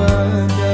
kepada